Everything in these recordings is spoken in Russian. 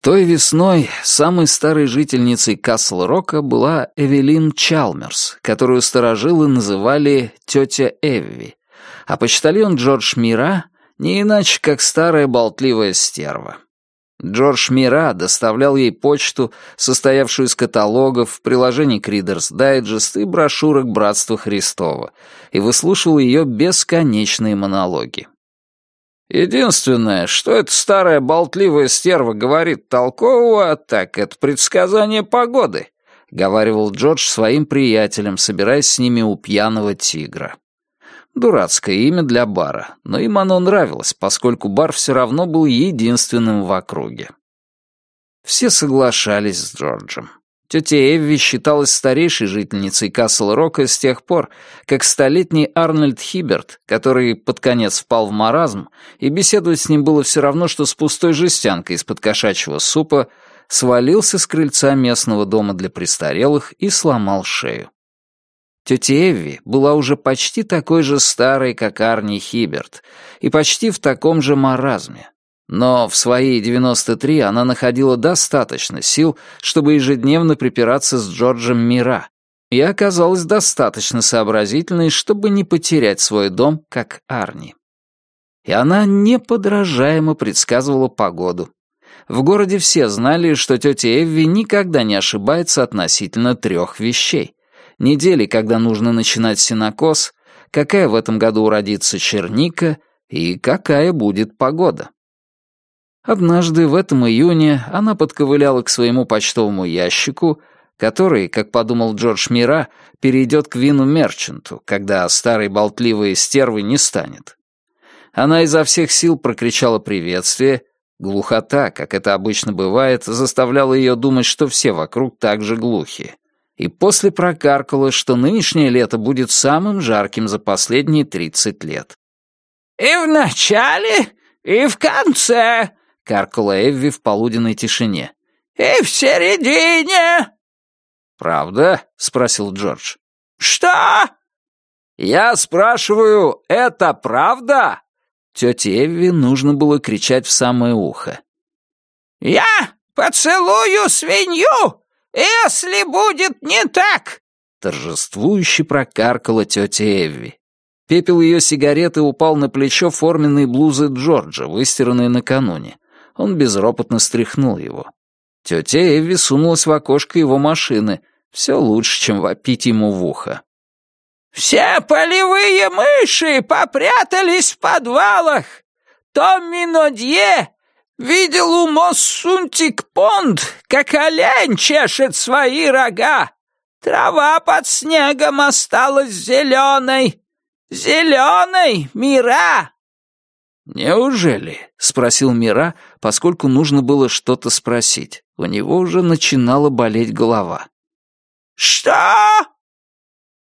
Той весной самой старой жительницей Касл-Рока была Эвелин Чалмерс, которую старожилы называли «тетя Эвви», а почтальон Джордж Мира — не иначе, как старая болтливая стерва. Джордж Мира доставлял ей почту, состоявшую из каталогов, приложений к Reader's Digest и брошюрок Братства Христова, и выслушивал ее бесконечные монологи. Единственное, что эта старая болтливая стерва говорит толкового, так это предсказание погоды, — говаривал Джордж своим приятелям, собираясь с ними у пьяного тигра. Дурацкое имя для бара, но им оно нравилось, поскольку бар все равно был единственным в округе. Все соглашались с Джорджем. Тетя Эвви считалась старейшей жительницей Касл-Рока с тех пор, как столетний Арнольд Хиберт, который под конец впал в маразм, и беседовать с ним было все равно, что с пустой жестянкой из-под кошачьего супа, свалился с крыльца местного дома для престарелых и сломал шею. Тетя Эвви была уже почти такой же старой, как Арни Хиберт, и почти в таком же маразме. Но в свои 93 она находила достаточно сил, чтобы ежедневно припираться с Джорджем Мира, и оказалась достаточно сообразительной, чтобы не потерять свой дом, как Арни. И она неподражаемо предсказывала погоду. В городе все знали, что тетя Эвви никогда не ошибается относительно трех вещей недели, когда нужно начинать синокос, какая в этом году уродится черника и какая будет погода. Однажды в этом июне она подковыляла к своему почтовому ящику, который, как подумал Джордж Мира, перейдет к вину Мерчанту, когда старой болтливой стервы не станет. Она изо всех сил прокричала приветствие, глухота, как это обычно бывает, заставляла ее думать, что все вокруг так же глухи и после прокаркала, что нынешнее лето будет самым жарким за последние тридцать лет. «И в начале, и в конце», — каркала Эвви в полуденной тишине. «И в середине». «Правда?» — спросил Джордж. «Что?» «Я спрашиваю, это правда?» Тете Эвви нужно было кричать в самое ухо. «Я поцелую свинью «Если будет не так!» Торжествующе прокаркала тетя Эвви. Пепел ее сигареты упал на плечо форменной блузы Джорджа, выстиранной накануне. Он безропотно стряхнул его. Тетя Эвви сунулась в окошко его машины. Все лучше, чем вопить ему в ухо. «Все полевые мыши попрятались в подвалах! Томми Нодье Видел у Моссунтик-Понд, как олень чешет свои рога. Трава под снегом осталась зеленой. Зеленой, Мира!» «Неужели?» — спросил Мира, поскольку нужно было что-то спросить. У него уже начинала болеть голова. «Что?»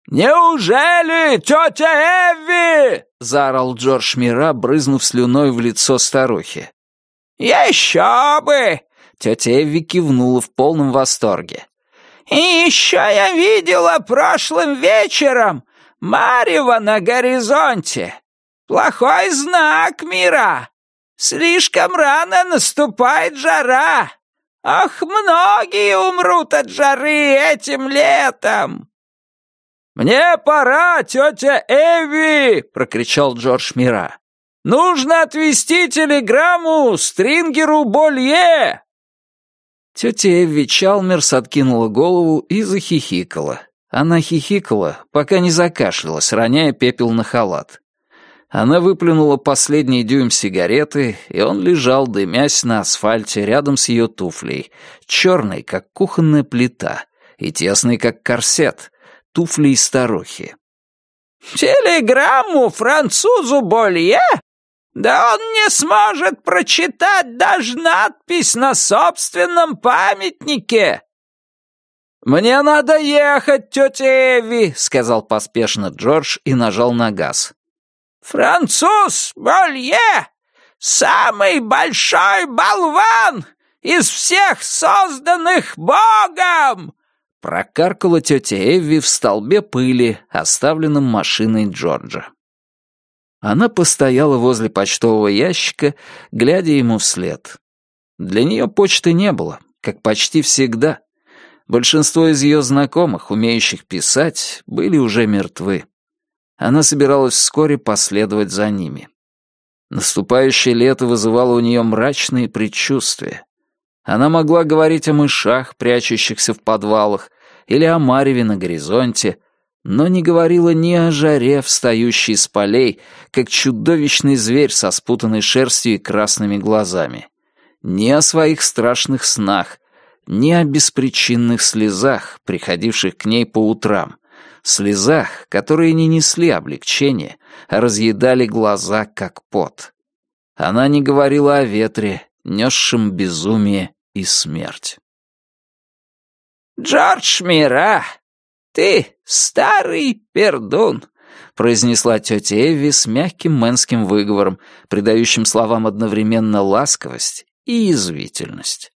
«Неужели, тетя Эвви?» — заорал Джордж Мира, брызнув слюной в лицо старухи. «Еще бы!» — тетя Эвви кивнула в полном восторге. «И еще я видела прошлым вечером Марева на горизонте. Плохой знак мира. Слишком рано наступает жара. Ах, многие умрут от жары этим летом!» «Мне пора, тетя Эви!» — прокричал Джордж Мира. Нужно отвезти телеграмму Стрингеру Болье!» Тетя Эвви Чалмерс откинула голову и захихикала. Она хихикала, пока не закашлялась, роняя пепел на халат. Она выплюнула последний дюйм сигареты, и он лежал, дымясь на асфальте рядом с ее туфлей, черной, как кухонная плита, и тесной, как корсет, туфлей старухи. «Телеграмму французу Болье?» Да он не сможет прочитать даже надпись на собственном памятнике!» «Мне надо ехать, тетя Эви», — сказал поспешно Джордж и нажал на газ. «Француз Болье! Самый большой болван из всех созданных Богом!» Прокаркала тетя Эви в столбе пыли, оставленном машиной Джорджа. Она постояла возле почтового ящика, глядя ему вслед. Для нее почты не было, как почти всегда. Большинство из ее знакомых, умеющих писать, были уже мертвы. Она собиралась вскоре последовать за ними. Наступающее лето вызывало у нее мрачные предчувствия. Она могла говорить о мышах, прячущихся в подвалах, или о мареве на горизонте, но не говорила ни о жаре, встающей из полей, как чудовищный зверь со спутанной шерстью и красными глазами, ни о своих страшных снах, ни о беспричинных слезах, приходивших к ней по утрам, слезах, которые не несли облегчения, а разъедали глаза, как пот. Она не говорила о ветре, несшем безумие и смерть. «Джордж Мира, ты старый пердун», — произнесла тетя Эвви с мягким мэнским выговором, придающим словам одновременно ласковость и язвительность.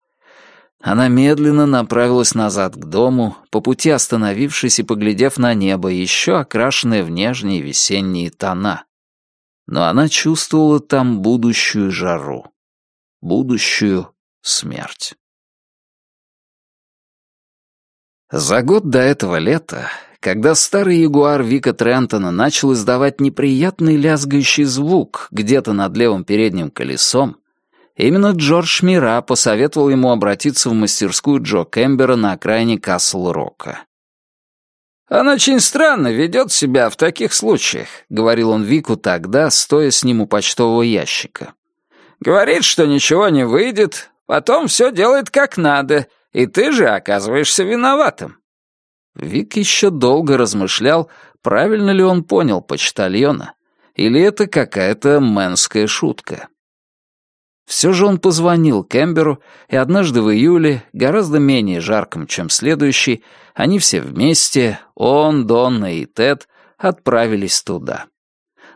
Она медленно направилась назад к дому, по пути остановившись и поглядев на небо, еще окрашенное в нежние весенние тона. Но она чувствовала там будущую жару, будущую смерть. За год до этого лета, когда старый ягуар Вика Трентона начал издавать неприятный лязгающий звук где-то над левым передним колесом, Именно Джордж Мира посоветовал ему обратиться в мастерскую Джо Кэмбера на окраине Касл-Рока. «Он очень странно ведет себя в таких случаях», — говорил он Вику тогда, стоя с ним у почтового ящика. «Говорит, что ничего не выйдет, потом все делает как надо, и ты же оказываешься виноватым». Вик еще долго размышлял, правильно ли он понял почтальона, или это какая-то мэнская шутка. Все же он позвонил Кемберу, и однажды в июле, гораздо менее жарком, чем следующий, они все вместе, он, Донна и Тед, отправились туда.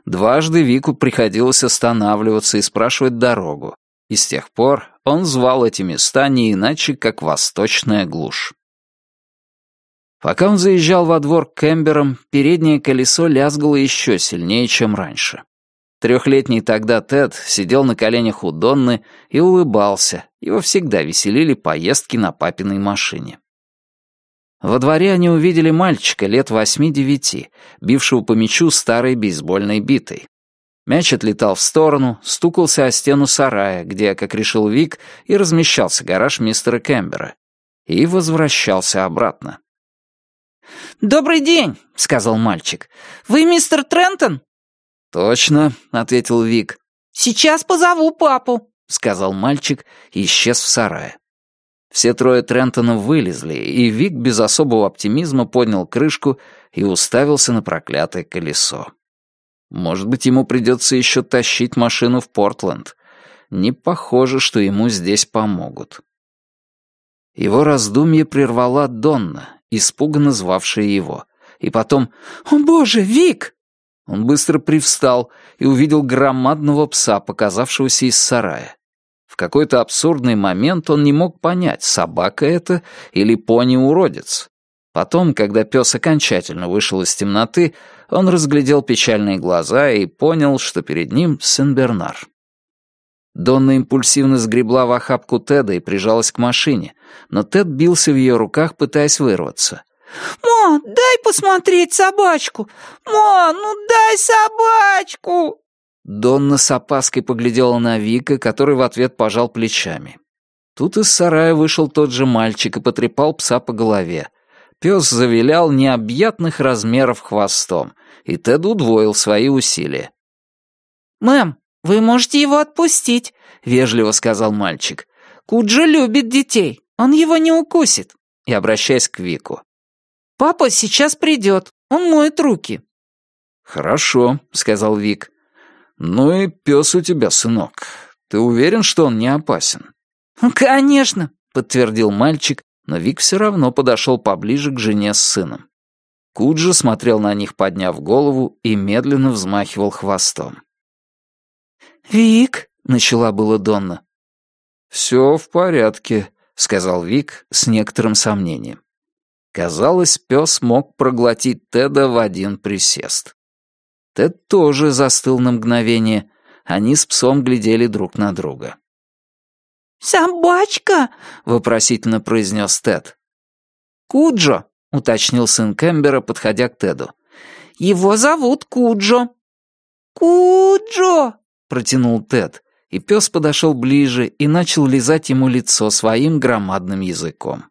Дважды Вику приходилось останавливаться и спрашивать дорогу, и с тех пор он звал эти места не иначе, как «Восточная глушь». Пока он заезжал во двор к Кемберам, переднее колесо лязгало еще сильнее, чем раньше. Трехлетний тогда Тед сидел на коленях у Донны и улыбался. Его всегда веселили поездки на папиной машине. Во дворе они увидели мальчика лет восьми-девяти, бившего по мячу старой бейсбольной битой. Мяч отлетал в сторону, стукался о стену сарая, где, как решил Вик, и размещался гараж мистера Кембера, и возвращался обратно. «Добрый день», — сказал мальчик. «Вы мистер Трентон?» «Точно», — ответил Вик. «Сейчас позову папу», — сказал мальчик и исчез в сарае. Все трое Трентонов вылезли, и Вик без особого оптимизма поднял крышку и уставился на проклятое колесо. Может быть, ему придется еще тащить машину в Портленд. Не похоже, что ему здесь помогут. Его раздумье прервала Донна, испуганно звавшая его. И потом «О боже, Вик!» Он быстро привстал и увидел громадного пса, показавшегося из сарая. В какой-то абсурдный момент он не мог понять, собака это или пони-уродец. Потом, когда пес окончательно вышел из темноты, он разглядел печальные глаза и понял, что перед ним Сен-Бернар. Донна импульсивно сгребла в охапку Теда и прижалась к машине, но Тед бился в ее руках, пытаясь вырваться. «Ма, дай посмотреть собачку! Ма, ну дай собачку!» Донна с опаской поглядела на Вика, который в ответ пожал плечами. Тут из сарая вышел тот же мальчик и потрепал пса по голове. Пес завилял необъятных размеров хвостом, и Тед удвоил свои усилия. «Мэм, вы можете его отпустить», — вежливо сказал мальчик. «Куджа любит детей, он его не укусит». И обращаясь к Вику. Папа сейчас придет, он моет руки». «Хорошо», — сказал Вик. «Ну и пес у тебя, сынок. Ты уверен, что он не опасен?» «Конечно», — подтвердил мальчик, но Вик все равно подошел поближе к жене с сыном. Куджи смотрел на них, подняв голову, и медленно взмахивал хвостом. «Вик», — начала было Донна. «Все в порядке», — сказал Вик с некоторым сомнением. Казалось, пес мог проглотить Теда в один присест. Тед тоже застыл на мгновение. Они с псом глядели друг на друга. «Собачка?» — вопросительно произнес Тед. «Куджо», — уточнил сын Кэмбера, подходя к Теду. «Его зовут Куджо». «Куджо!» — протянул Тед, и пес подошел ближе и начал лизать ему лицо своим громадным языком.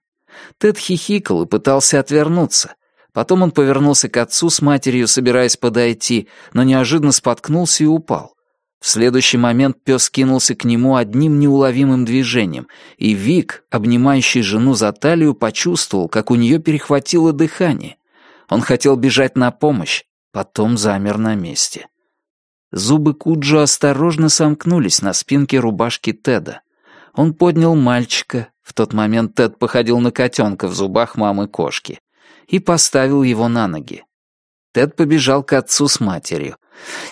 Тед хихикал и пытался отвернуться. Потом он повернулся к отцу с матерью, собираясь подойти, но неожиданно споткнулся и упал. В следующий момент пес кинулся к нему одним неуловимым движением, и Вик, обнимающий жену за талию, почувствовал, как у нее перехватило дыхание. Он хотел бежать на помощь, потом замер на месте. Зубы Куджо осторожно сомкнулись на спинке рубашки Теда. Он поднял мальчика, в тот момент Тед походил на котенка в зубах мамы-кошки, и поставил его на ноги. Тед побежал к отцу с матерью.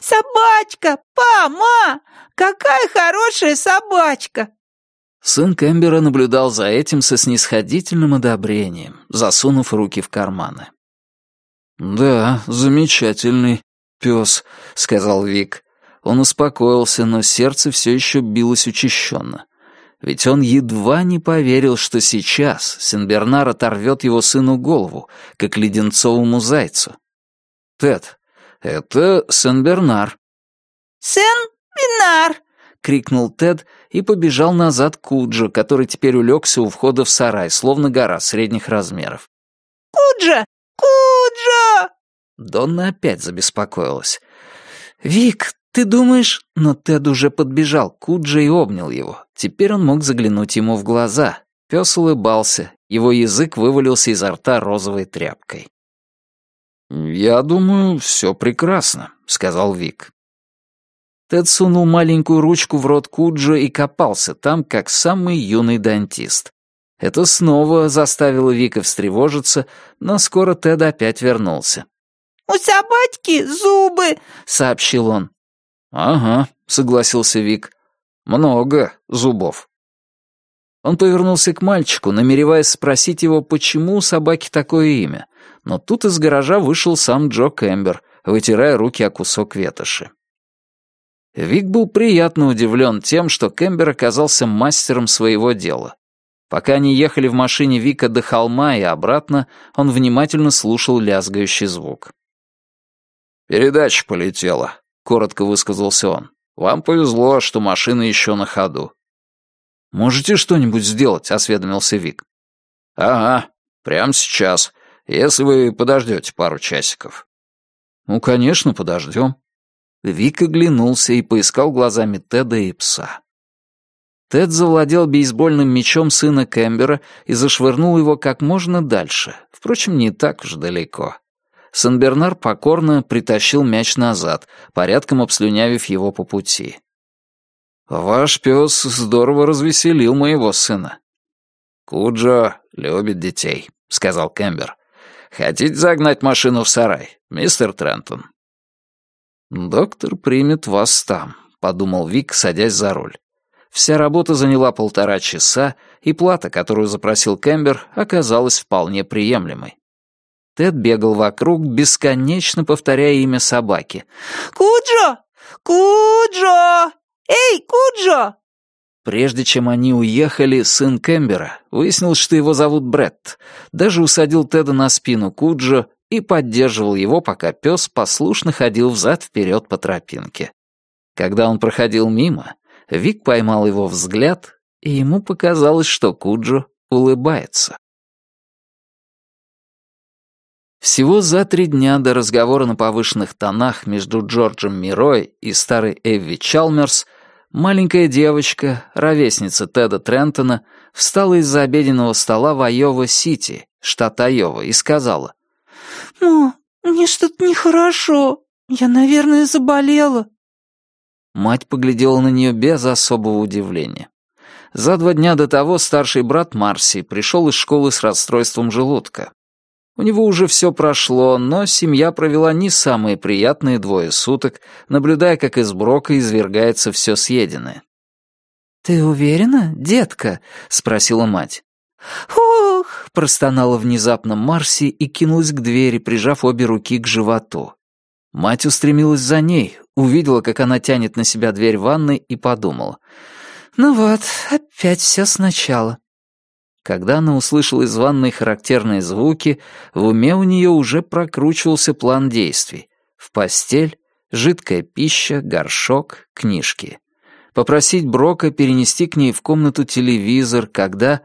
«Собачка! Пама! Какая хорошая собачка!» Сын Кэмбера наблюдал за этим со снисходительным одобрением, засунув руки в карманы. «Да, замечательный пес», — сказал Вик. Он успокоился, но сердце все еще билось учащенно. Ведь он едва не поверил, что сейчас Сенбернар оторвет его сыну голову, как леденцовому зайцу. «Тед, это Сен-Бернар». «Сен-Бернар!» — крикнул Тед и побежал назад к Куджо, который теперь улегся у входа в сарай, словно гора средних размеров. «Куджа! Куджа!» Донна опять забеспокоилась. «Вик, ты думаешь...» Но Тед уже подбежал к Куджа и обнял его. Теперь он мог заглянуть ему в глаза. Пес улыбался, его язык вывалился изо рта розовой тряпкой. «Я думаю, все прекрасно», — сказал Вик. Тед сунул маленькую ручку в рот Куджо и копался там, как самый юный дантист. Это снова заставило Вика встревожиться, но скоро Тед опять вернулся. «У собачки зубы», — сообщил он. «Ага», — согласился Вик. «Много зубов». Он повернулся к мальчику, намереваясь спросить его, почему у собаки такое имя но тут из гаража вышел сам Джо Кэмбер, вытирая руки о кусок ветоши. Вик был приятно удивлен тем, что Кэмбер оказался мастером своего дела. Пока они ехали в машине Вика до холма и обратно, он внимательно слушал лязгающий звук. «Передача полетела», — коротко высказался он. «Вам повезло, что машина еще на ходу». «Можете что-нибудь сделать?» — осведомился Вик. «Ага, прямо сейчас если вы подождете пару часиков». «Ну, конечно, подождем». Вик оглянулся и поискал глазами Теда и пса. Тед завладел бейсбольным мячом сына Кэмбера и зашвырнул его как можно дальше, впрочем, не так уж далеко. Сен-Бернар покорно притащил мяч назад, порядком обслюнявив его по пути. «Ваш пес здорово развеселил моего сына». «Куджо любит детей», — сказал Кэмбер. Хотите загнать машину в сарай, мистер Трентон?» «Доктор примет вас там», — подумал Вик, садясь за руль. Вся работа заняла полтора часа, и плата, которую запросил Кэмбер, оказалась вполне приемлемой. Тед бегал вокруг, бесконечно повторяя имя собаки. «Куджо! Куджо! Эй, Куджо!» Прежде чем они уехали, сын Кэмбера выяснил, что его зовут Бретт, даже усадил Теда на спину Куджо и поддерживал его, пока пес послушно ходил взад-вперед по тропинке. Когда он проходил мимо, Вик поймал его взгляд, и ему показалось, что Куджо улыбается. Всего за три дня до разговора на повышенных тонах между Джорджем Мирой и старой Эвви Чалмерс — Маленькая девочка, ровесница Теда Трентона, встала из-за обеденного стола в Айова-Сити, штат Айова, и сказала. «Мо, мне что-то нехорошо. Я, наверное, заболела». Мать поглядела на нее без особого удивления. За два дня до того старший брат Марси пришел из школы с расстройством желудка. У него уже все прошло, но семья провела не самые приятные двое суток, наблюдая, как из Брока извергается все съеденное. «Ты уверена, детка?» — спросила мать. «Ох!» — простонала внезапно Марси и кинулась к двери, прижав обе руки к животу. Мать устремилась за ней, увидела, как она тянет на себя дверь ванной и подумала. «Ну вот, опять все сначала». Когда она услышала из ванной характерные звуки, в уме у нее уже прокручивался план действий. В постель, жидкая пища, горшок, книжки. Попросить Брока перенести к ней в комнату телевизор, когда...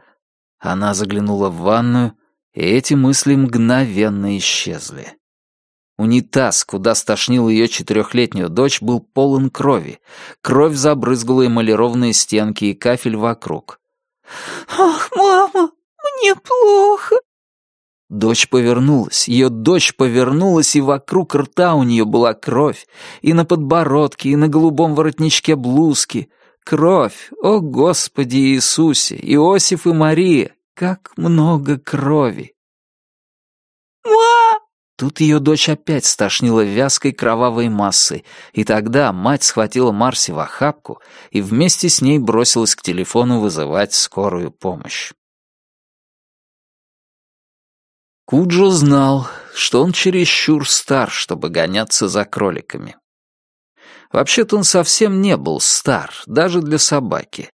Она заглянула в ванную, и эти мысли мгновенно исчезли. Унитаз, куда стошнила ее четырехлетнюю дочь, был полон крови. Кровь забрызгала эмалированные стенки и кафель вокруг. «Ах, мама, мне плохо!» Дочь повернулась, ее дочь повернулась, и вокруг рта у нее была кровь, и на подбородке, и на голубом воротничке блузки. Кровь, о Господи Иисусе, Иосиф и Мария, как много крови! «Ма!» Тут ее дочь опять стошнила вязкой кровавой массой, и тогда мать схватила Марси в охапку и вместе с ней бросилась к телефону вызывать скорую помощь. Куджо знал, что он чересчур стар, чтобы гоняться за кроликами. Вообще-то он совсем не был стар, даже для собаки.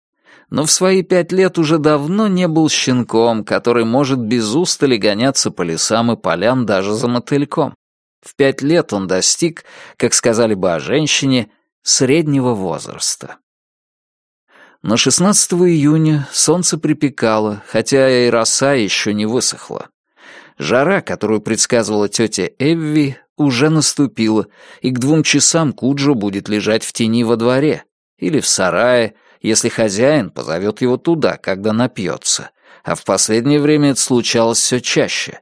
Но в свои пять лет уже давно не был щенком, который может без устали гоняться по лесам и полям даже за мотыльком. В пять лет он достиг, как сказали бы о женщине, среднего возраста. Но 16 июня солнце припекало, хотя и роса еще не высохла. Жара, которую предсказывала тетя Эвви, уже наступила, и к двум часам Куджо будет лежать в тени во дворе или в сарае, если хозяин позовет его туда, когда напьется, а в последнее время это случалось все чаще,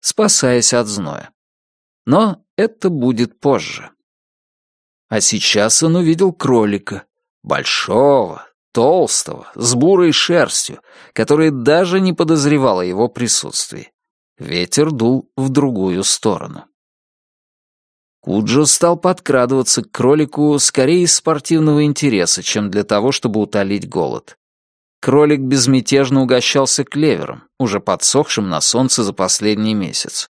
спасаясь от зноя. Но это будет позже. А сейчас он увидел кролика, большого, толстого, с бурой шерстью, который даже не подозревал о его присутствии. Ветер дул в другую сторону. Куджо стал подкрадываться к кролику скорее из спортивного интереса, чем для того, чтобы утолить голод. Кролик безмятежно угощался клевером, уже подсохшим на солнце за последний месяц.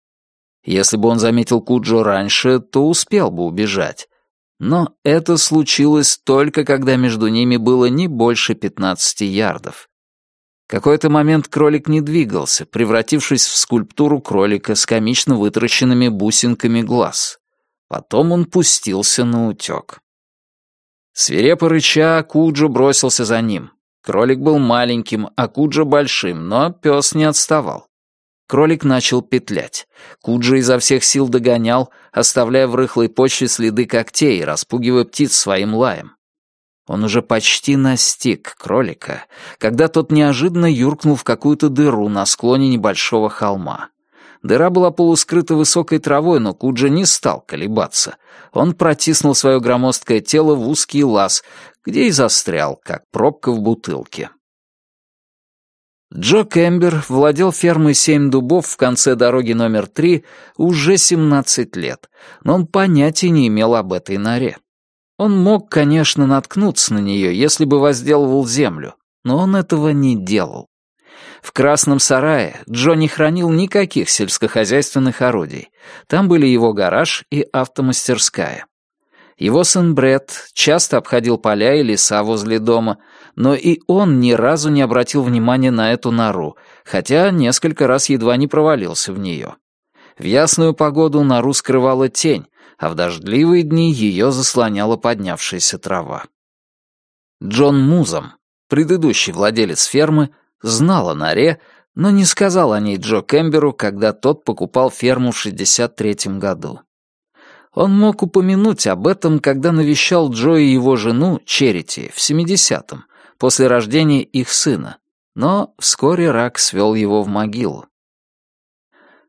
Если бы он заметил Куджо раньше, то успел бы убежать. Но это случилось только когда между ними было не больше 15 ярдов. Какой-то момент кролик не двигался, превратившись в скульптуру кролика с комично вытаращенными бусинками глаз. Потом он пустился на утек. Свирепо рыча, Куджо бросился за ним. Кролик был маленьким, а Куджо большим, но пес не отставал. Кролик начал петлять. Куджо изо всех сил догонял, оставляя в рыхлой почве следы когтей, распугивая птиц своим лаем. Он уже почти настиг кролика, когда тот неожиданно юркнул в какую-то дыру на склоне небольшого холма. Дыра была полускрыта высокой травой, но Куджа не стал колебаться. Он протиснул свое громоздкое тело в узкий лаз, где и застрял, как пробка в бутылке. Джо Кембер владел фермой «Семь дубов» в конце дороги номер три уже 17 лет, но он понятия не имел об этой норе. Он мог, конечно, наткнуться на нее, если бы возделывал землю, но он этого не делал. В красном сарае Джо не хранил никаких сельскохозяйственных орудий. Там были его гараж и автомастерская. Его сын Бред часто обходил поля и леса возле дома, но и он ни разу не обратил внимания на эту нору, хотя несколько раз едва не провалился в нее. В ясную погоду нору скрывала тень, а в дождливые дни ее заслоняла поднявшаяся трава. Джон Музом, предыдущий владелец фермы, знал о норе, но не сказал о ней Джо Кемберу, когда тот покупал ферму в 63-м году. Он мог упомянуть об этом, когда навещал Джо и его жену, Черити, в 70-м, после рождения их сына, но вскоре рак свел его в могилу.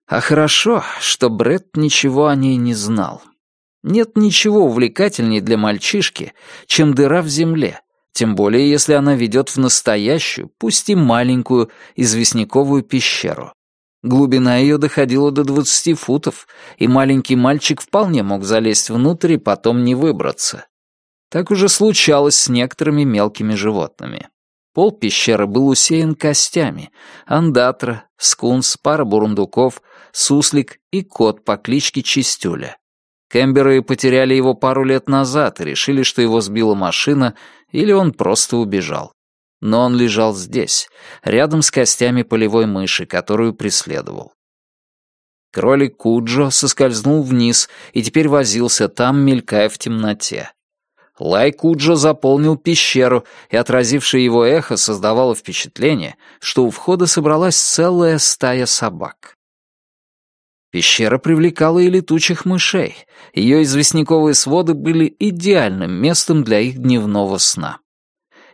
А хорошо, что Бред ничего о ней не знал. Нет ничего увлекательнее для мальчишки, чем дыра в земле, тем более если она ведет в настоящую, пусть и маленькую, известняковую пещеру. Глубина ее доходила до двадцати футов, и маленький мальчик вполне мог залезть внутрь и потом не выбраться. Так уже случалось с некоторыми мелкими животными. Пол пещеры был усеян костями. Андатра, скунс, пара бурундуков, суслик и кот по кличке Чистюля. Кэмберы потеряли его пару лет назад и решили, что его сбила машина или он просто убежал. но он лежал здесь, рядом с костями полевой мыши, которую преследовал. Кролик Куджо соскользнул вниз и теперь возился там, мелькая в темноте. Лай Куджо заполнил пещеру, и отразившее его эхо создавало впечатление, что у входа собралась целая стая собак. Пещера привлекала и летучих мышей. Ее известняковые своды были идеальным местом для их дневного сна.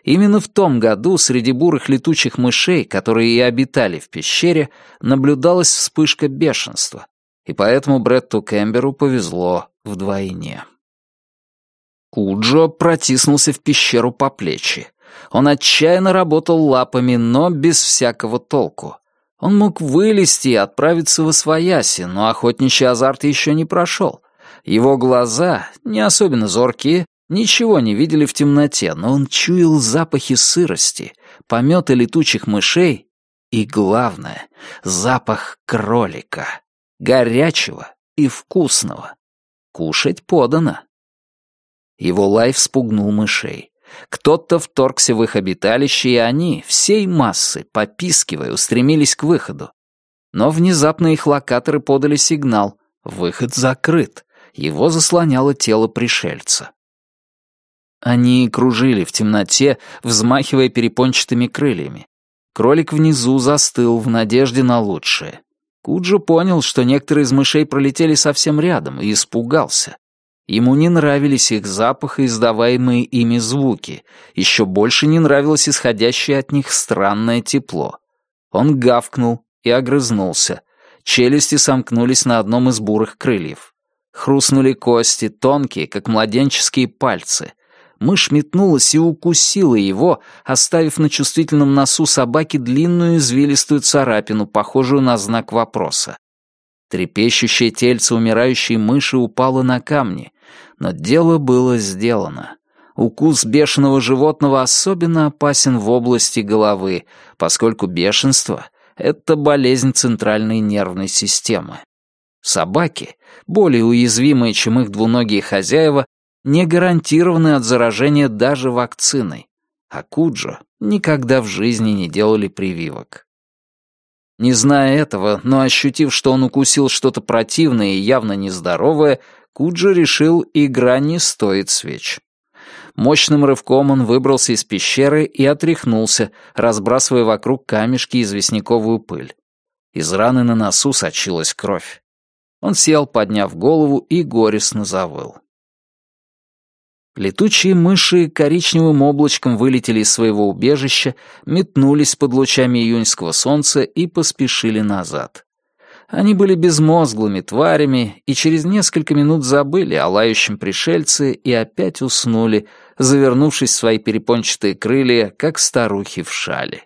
Именно в том году среди бурых летучих мышей, которые и обитали в пещере, наблюдалась вспышка бешенства, и поэтому Бретту Кэмберу повезло вдвойне. Куджо протиснулся в пещеру по плечи. Он отчаянно работал лапами, но без всякого толку. Он мог вылезти и отправиться в Освояси, но охотничий азарт еще не прошел. Его глаза, не особенно зоркие, Ничего не видели в темноте, но он чуял запахи сырости, пометы летучих мышей и, главное, запах кролика. Горячего и вкусного. Кушать подано. Его лай спугнул мышей. Кто-то вторгся в их обиталище, и они, всей массы, попискивая, устремились к выходу. Но внезапно их локаторы подали сигнал. Выход закрыт. Его заслоняло тело пришельца. Они кружили в темноте, взмахивая перепончатыми крыльями. Кролик внизу застыл в надежде на лучшее. Куджо понял, что некоторые из мышей пролетели совсем рядом, и испугался. Ему не нравились их запах и издаваемые ими звуки. Еще больше не нравилось исходящее от них странное тепло. Он гавкнул и огрызнулся. Челюсти сомкнулись на одном из бурых крыльев. Хрустнули кости, тонкие, как младенческие пальцы мышь метнулась и укусила его, оставив на чувствительном носу собаки длинную извилистую царапину, похожую на знак вопроса. Трепещущее тельце умирающей мыши упало на камни, но дело было сделано. Укус бешеного животного особенно опасен в области головы, поскольку бешенство — это болезнь центральной нервной системы. Собаки, более уязвимые, чем их двуногие хозяева, не гарантированы от заражения даже вакциной, а Куджо никогда в жизни не делали прививок. Не зная этого, но ощутив, что он укусил что-то противное и явно нездоровое, Куджо решил, игра не стоит свеч. Мощным рывком он выбрался из пещеры и отряхнулся, разбрасывая вокруг камешки и известняковую пыль. Из раны на носу сочилась кровь. Он сел, подняв голову, и горестно завыл. Летучие мыши коричневым облачком вылетели из своего убежища, метнулись под лучами июньского солнца и поспешили назад. Они были безмозглыми тварями и через несколько минут забыли о лающем пришельце и опять уснули, завернувшись в свои перепончатые крылья, как старухи в шале.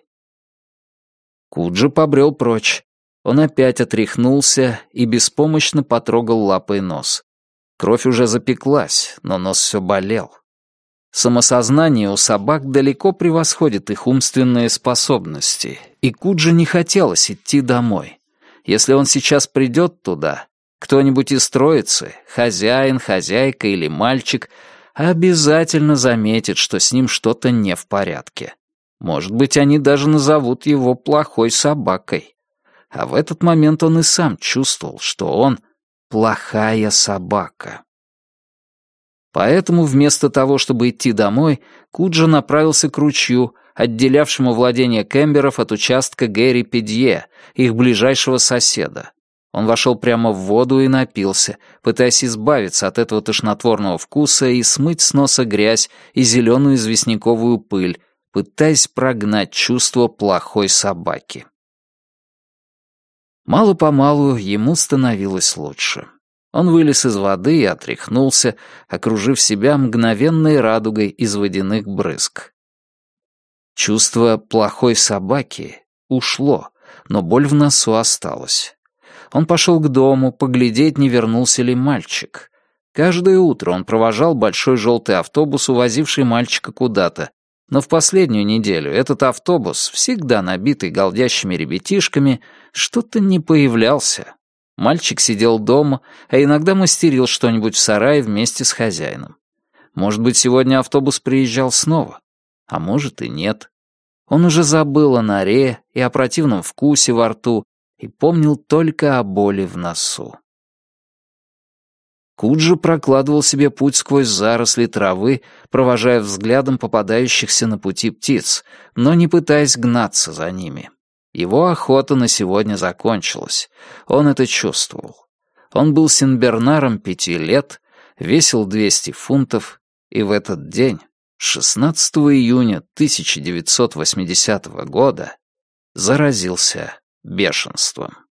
Куджи побрел прочь. Он опять отряхнулся и беспомощно потрогал лапой нос. Кровь уже запеклась, но нос все болел. Самосознание у собак далеко превосходит их умственные способности, и Куджи не хотелось идти домой. Если он сейчас придет туда, кто-нибудь из троицы, хозяин, хозяйка или мальчик, обязательно заметит, что с ним что-то не в порядке. Может быть, они даже назовут его плохой собакой. А в этот момент он и сам чувствовал, что он плохая собака. Поэтому вместо того, чтобы идти домой, Куджа направился к ручью, отделявшему владение Кемберов от участка Гэри Педье, их ближайшего соседа. Он вошел прямо в воду и напился, пытаясь избавиться от этого тошнотворного вкуса и смыть с носа грязь и зеленую известняковую пыль, пытаясь прогнать чувство плохой собаки. Мало-помалу ему становилось лучше. Он вылез из воды и отряхнулся, окружив себя мгновенной радугой из водяных брызг. Чувство плохой собаки ушло, но боль в носу осталась. Он пошел к дому, поглядеть, не вернулся ли мальчик. Каждое утро он провожал большой желтый автобус, увозивший мальчика куда-то, но в последнюю неделю этот автобус, всегда набитый голдящими ребятишками, что-то не появлялся. Мальчик сидел дома, а иногда мастерил что-нибудь в сарае вместе с хозяином. Может быть, сегодня автобус приезжал снова, а может и нет. Он уже забыл о норе и о противном вкусе во рту и помнил только о боли в носу. Куджи прокладывал себе путь сквозь заросли травы, провожая взглядом попадающихся на пути птиц, но не пытаясь гнаться за ними. Его охота на сегодня закончилась. Он это чувствовал. Он был синбернаром пяти лет, весил 200 фунтов, и в этот день, 16 июня 1980 года, заразился бешенством.